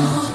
Oh.